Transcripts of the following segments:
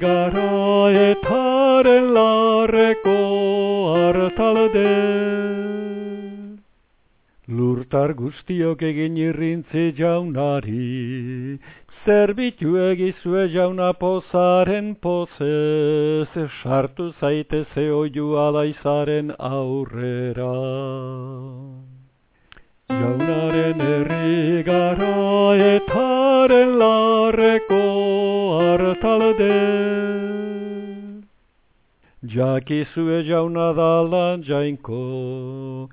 gara etaren larreko hartalde. Lurtar guztiok egin irrintzi jaunari, zerbitu egizue jauna pozaren pozez, sartu zaite zeoiu alaizaren aurrera. Jaunaren herri gara etaren larreko, larreko hartalde. Jakizue jauna dalan jainko,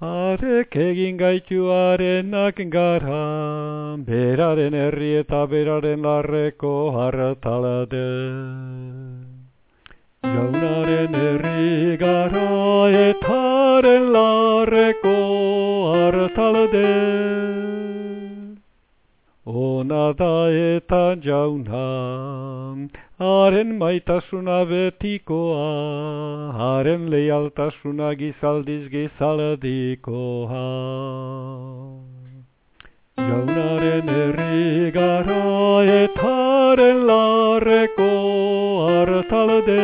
arek egin gaituarenak gara, beraren herri eta beraren larreko hartalde. Jaunaren herri gara etaren larreko hartalde. Ona da eta jauna, haren maitasuna betikoa, haren leialtasuna gizaldiz gizaldikoa. Jaunaren herri gara etaren larreko hartalde,